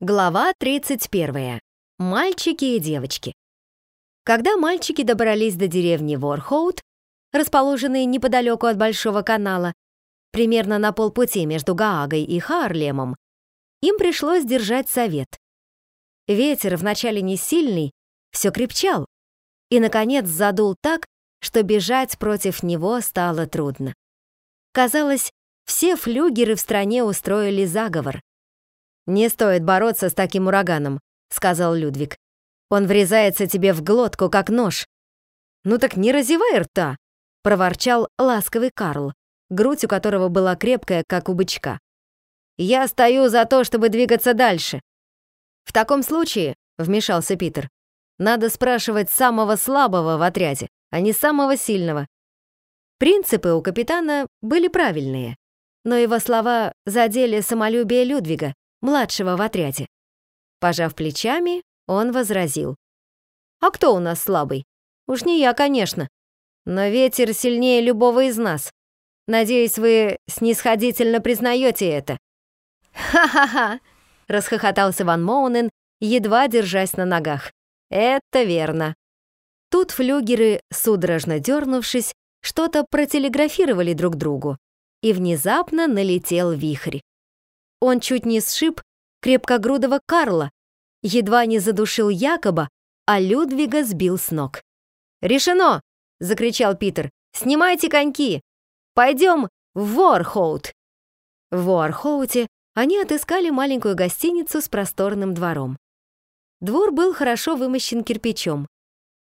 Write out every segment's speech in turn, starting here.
Глава 31. Мальчики и девочки. Когда мальчики добрались до деревни Ворхоут, расположенной неподалеку от Большого канала, примерно на полпути между Гаагой и Хаарлемом, им пришлось держать совет. Ветер, вначале не сильный, все крепчал, и, наконец, задул так, что бежать против него стало трудно. Казалось, все флюгеры в стране устроили заговор, «Не стоит бороться с таким ураганом», — сказал Людвиг. «Он врезается тебе в глотку, как нож». «Ну так не разевай рта», — проворчал ласковый Карл, грудь у которого была крепкая, как у бычка. «Я стою за то, чтобы двигаться дальше». «В таком случае», — вмешался Питер, «надо спрашивать самого слабого в отряде, а не самого сильного». Принципы у капитана были правильные, но его слова задели самолюбие Людвига, младшего в отряде. Пожав плечами, он возразил. «А кто у нас слабый? Уж не я, конечно. Но ветер сильнее любого из нас. Надеюсь, вы снисходительно признаете это». «Ха-ха-ха!» — расхохотался Ван Моунен, едва держась на ногах. «Это верно». Тут флюгеры, судорожно дернувшись, что-то протелеграфировали друг другу, и внезапно налетел вихрь. Он чуть не сшиб крепкогрудого Карла, едва не задушил Якоба, а Людвига сбил с ног. «Решено!» — закричал Питер. «Снимайте коньки! Пойдем в Ворхоут!» В Ворхоуте они отыскали маленькую гостиницу с просторным двором. Двор был хорошо вымощен кирпичом.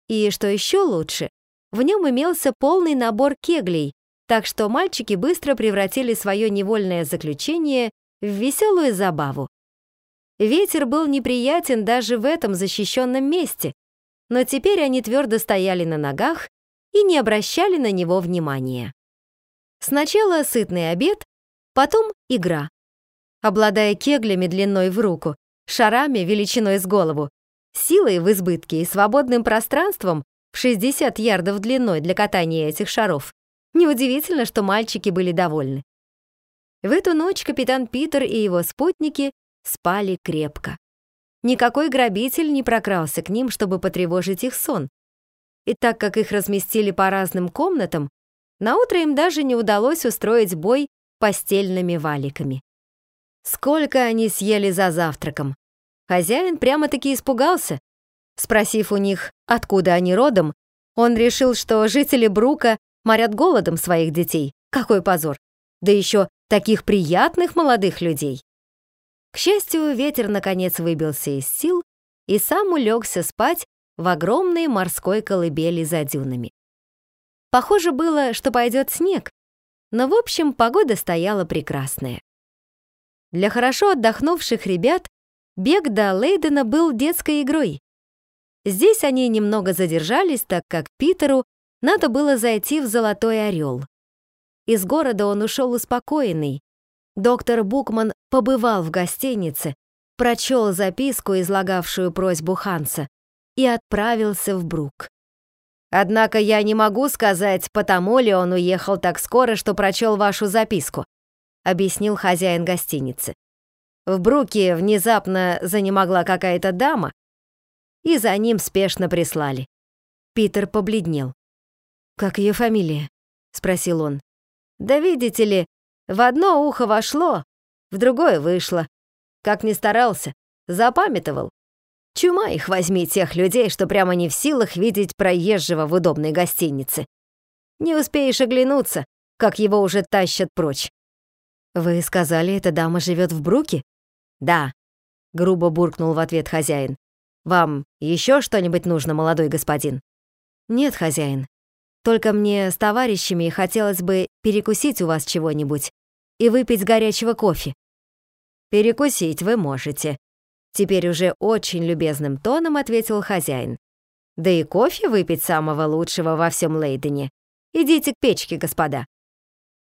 И, что еще лучше, в нем имелся полный набор кеглей, так что мальчики быстро превратили свое невольное заключение в веселую забаву. Ветер был неприятен даже в этом защищенном месте, но теперь они твердо стояли на ногах и не обращали на него внимания. Сначала сытный обед, потом игра. Обладая кеглями длиной в руку, шарами величиной с голову, силой в избытке и свободным пространством в 60 ярдов длиной для катания этих шаров, неудивительно, что мальчики были довольны. В эту ночь капитан Питер и его спутники спали крепко. Никакой грабитель не прокрался к ним, чтобы потревожить их сон. И так как их разместили по разным комнатам, наутро им даже не удалось устроить бой постельными валиками. Сколько они съели за завтраком? Хозяин прямо-таки испугался. Спросив у них, откуда они родом, он решил, что жители Брука морят голодом своих детей. Какой позор! Да еще таких приятных молодых людей. К счастью, ветер наконец выбился из сил и сам улегся спать в огромной морской колыбели за дюнами. Похоже было, что пойдет снег, но в общем погода стояла прекрасная. Для хорошо отдохнувших ребят бег до Лейдена был детской игрой. Здесь они немного задержались, так как Питеру надо было зайти в Золотой Орел. Из города он ушел успокоенный. Доктор Букман побывал в гостинице, прочел записку, излагавшую просьбу Ханса, и отправился в Брук. «Однако я не могу сказать, потому ли он уехал так скоро, что прочел вашу записку», объяснил хозяин гостиницы. В Бруке внезапно занемогла какая-то дама, и за ним спешно прислали. Питер побледнел. «Как ее фамилия?» — спросил он. Да видите ли, в одно ухо вошло, в другое вышло. Как ни старался, запамятовал. Чума их возьми тех людей, что прямо не в силах видеть проезжего в удобной гостинице. Не успеешь оглянуться, как его уже тащат прочь. «Вы сказали, эта дама живет в Бруке?» «Да», — грубо буркнул в ответ хозяин. «Вам еще что-нибудь нужно, молодой господин?» «Нет, хозяин. Только мне с товарищами хотелось бы перекусить у вас чего-нибудь и выпить горячего кофе. Перекусить вы можете. Теперь уже очень любезным тоном ответил хозяин. Да и кофе выпить самого лучшего во всем Лейдене. Идите к печке, господа.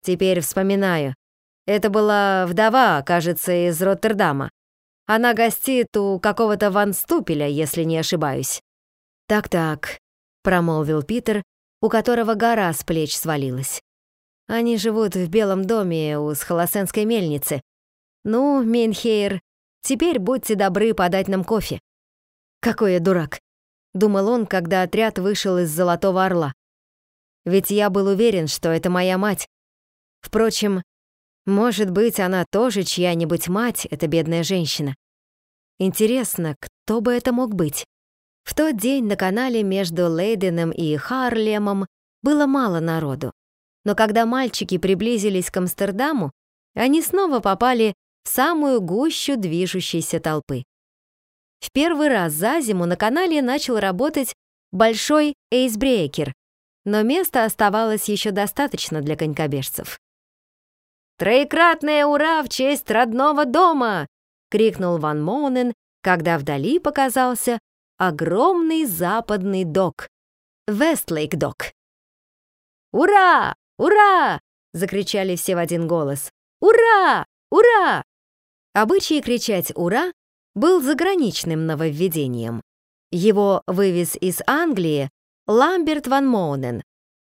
Теперь вспоминаю. Это была вдова, кажется, из Роттердама. Она гостит у какого-то Ван Ступеля, если не ошибаюсь. Так-так, промолвил Питер, у которого гора с плеч свалилась. Они живут в белом доме у Схолосенской мельницы. Ну, Мейнхейр, Теперь будьте добры подать нам кофе». «Какой я дурак», — думал он, когда отряд вышел из Золотого Орла. «Ведь я был уверен, что это моя мать. Впрочем, может быть, она тоже чья-нибудь мать, эта бедная женщина. Интересно, кто бы это мог быть? В тот день на канале между Лейденом и Харлемом было мало народу. Но когда мальчики приблизились к Амстердаму, они снова попали в самую гущу движущейся толпы. В первый раз за зиму на канале начал работать большой эйсбрейкер, но места оставалось еще достаточно для конькобежцев. «Троекратное ура в честь родного дома!» — крикнул Ван Моунен, когда вдали показался огромный западный док — Вестлейк-док. «Ура! Ура!» — закричали все в один голос. «Ура! Ура!» Обычай кричать «Ура!» был заграничным нововведением. Его вывез из Англии Ламберт ван Моунен.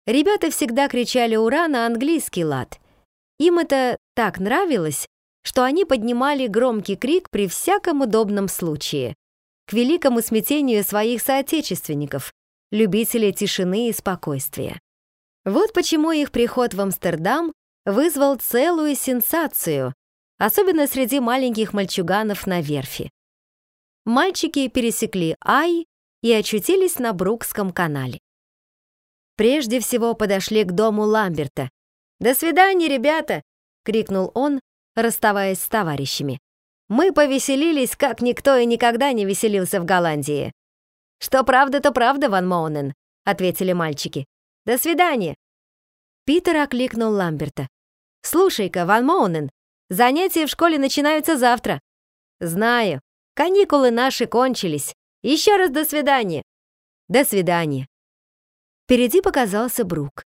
Ребята всегда кричали «Ура!» на английский лад — им это так нравилось, что они поднимали громкий крик при всяком удобном случае, к великому смятению своих соотечественников, любителей тишины и спокойствия. Вот почему их приход в Амстердам вызвал целую сенсацию, особенно среди маленьких мальчуганов на верфи. Мальчики пересекли Ай и очутились на Брукском канале. Прежде всего подошли к дому Ламберта, «До свидания, ребята!» — крикнул он, расставаясь с товарищами. «Мы повеселились, как никто и никогда не веселился в Голландии». «Что правда, то правда, Ван Моунен», — ответили мальчики. «До свидания!» Питер окликнул Ламберта. «Слушай-ка, Ван Моунен, занятия в школе начинаются завтра». «Знаю. Каникулы наши кончились. Еще раз до свидания». «До свидания». Впереди показался Брук.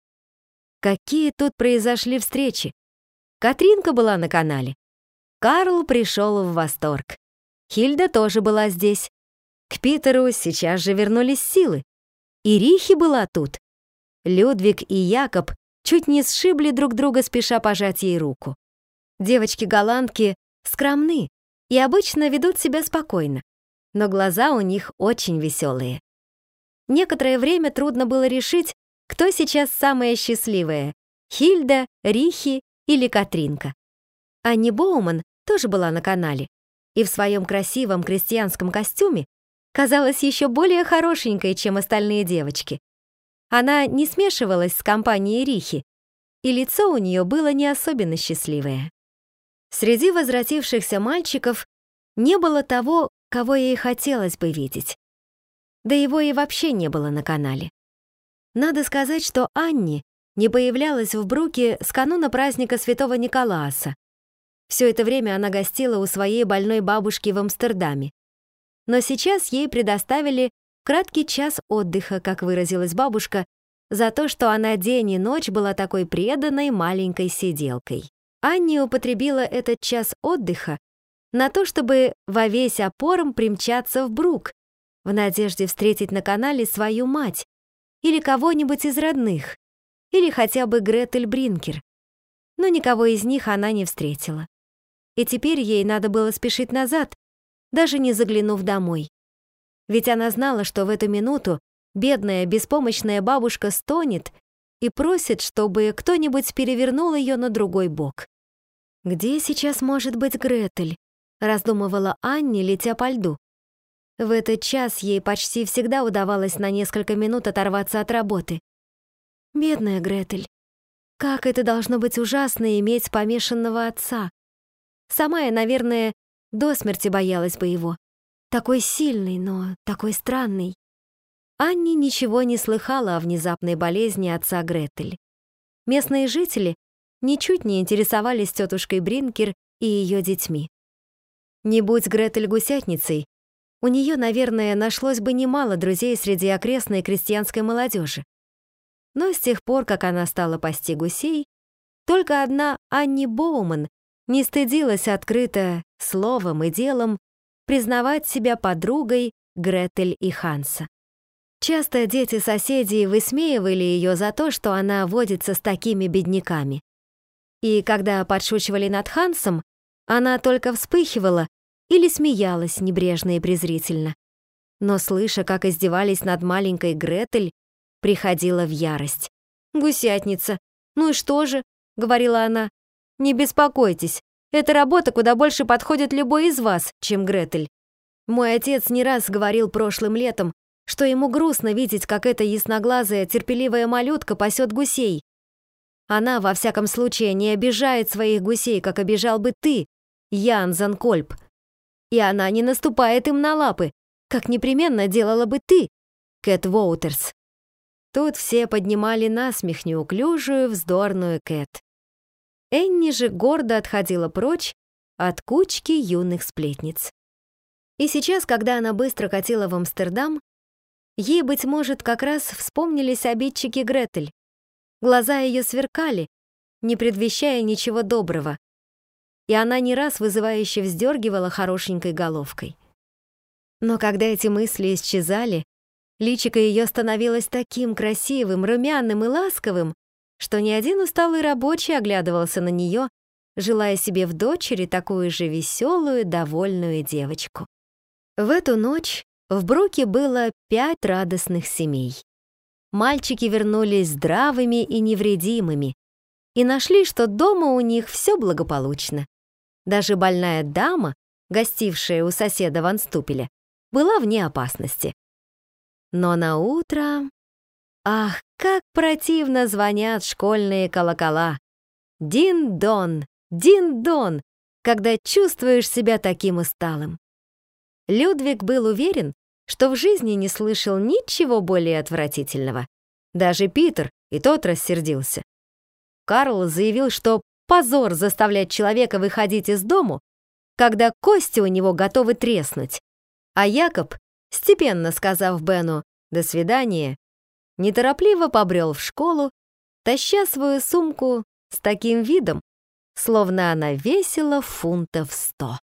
Какие тут произошли встречи? Катринка была на канале. Карл пришел в восторг. Хильда тоже была здесь. К Питеру сейчас же вернулись силы. И Рихи была тут. Людвиг и Якоб чуть не сшибли друг друга, спеша пожать ей руку. Девочки-голландки скромны и обычно ведут себя спокойно, но глаза у них очень веселые. Некоторое время трудно было решить, кто сейчас самая счастливая? Хильда, Рихи или Катринка? Анни Боуман тоже была на канале и в своем красивом крестьянском костюме казалась еще более хорошенькой, чем остальные девочки. Она не смешивалась с компанией Рихи, и лицо у нее было не особенно счастливое. Среди возвратившихся мальчиков не было того, кого ей хотелось бы видеть. Да его и вообще не было на канале. Надо сказать, что Анни не появлялась в Бруке с кануна праздника Святого Николааса. Все это время она гостила у своей больной бабушки в Амстердаме. Но сейчас ей предоставили краткий час отдыха, как выразилась бабушка, за то, что она день и ночь была такой преданной маленькой сиделкой. Анни употребила этот час отдыха на то, чтобы во весь опором примчаться в Брук, в надежде встретить на канале свою мать, или кого-нибудь из родных, или хотя бы Гретель Бринкер. Но никого из них она не встретила. И теперь ей надо было спешить назад, даже не заглянув домой. Ведь она знала, что в эту минуту бедная, беспомощная бабушка стонет и просит, чтобы кто-нибудь перевернул ее на другой бок. «Где сейчас может быть Гретель?» — раздумывала Анни, летя по льду. В этот час ей почти всегда удавалось на несколько минут оторваться от работы. Бедная Гретель. Как это должно быть ужасно иметь помешанного отца. Сама я, наверное, до смерти боялась бы его. Такой сильный, но такой странный. Анни ничего не слыхала о внезапной болезни отца Гретель. Местные жители ничуть не интересовались тетушкой Бринкер и ее детьми. Не будь Гретель гусятницей, у нее, наверное, нашлось бы немало друзей среди окрестной крестьянской молодежи. Но с тех пор, как она стала пасти гусей, только одна Анни Боуман не стыдилась открыто словом и делом признавать себя подругой Гретель и Ханса. Часто дети соседей высмеивали ее за то, что она водится с такими бедняками. И когда подшучивали над Хансом, она только вспыхивала или смеялась небрежно и презрительно. Но, слыша, как издевались над маленькой Гретель, приходила в ярость. «Гусятница! Ну и что же?» — говорила она. «Не беспокойтесь, эта работа куда больше подходит любой из вас, чем Гретель. Мой отец не раз говорил прошлым летом, что ему грустно видеть, как эта ясноглазая, терпеливая малютка пасет гусей. Она, во всяком случае, не обижает своих гусей, как обижал бы ты, Ян Занкольп. И она не наступает им на лапы, как непременно делала бы ты, Кэт Воутерс. Тут все поднимали насмех неуклюжую, вздорную Кэт. Энни же гордо отходила прочь от кучки юных сплетниц. И сейчас, когда она быстро катила в Амстердам, ей, быть может, как раз вспомнились обидчики Гретель. Глаза ее сверкали, не предвещая ничего доброго, и она не раз вызывающе вздергивала хорошенькой головкой. Но когда эти мысли исчезали, личико ее становилось таким красивым, румяным и ласковым, что ни один усталый рабочий оглядывался на нее, желая себе в дочери такую же веселую, довольную девочку. В эту ночь в Бруке было пять радостных семей. Мальчики вернулись здравыми и невредимыми и нашли, что дома у них все благополучно. Даже больная дама, гостившая у соседа Ван Ступеля, была вне опасности. Но на утро... Ах, как противно звонят школьные колокола! Дин-дон, дин-дон, когда чувствуешь себя таким усталым. Людвиг был уверен, что в жизни не слышал ничего более отвратительного. Даже Питер, и тот рассердился. Карл заявил, что позор заставлять человека выходить из дому, когда кости у него готовы треснуть. А Якоб, степенно сказав Бену «до свидания», неторопливо побрел в школу, таща свою сумку с таким видом, словно она весила фунтов сто.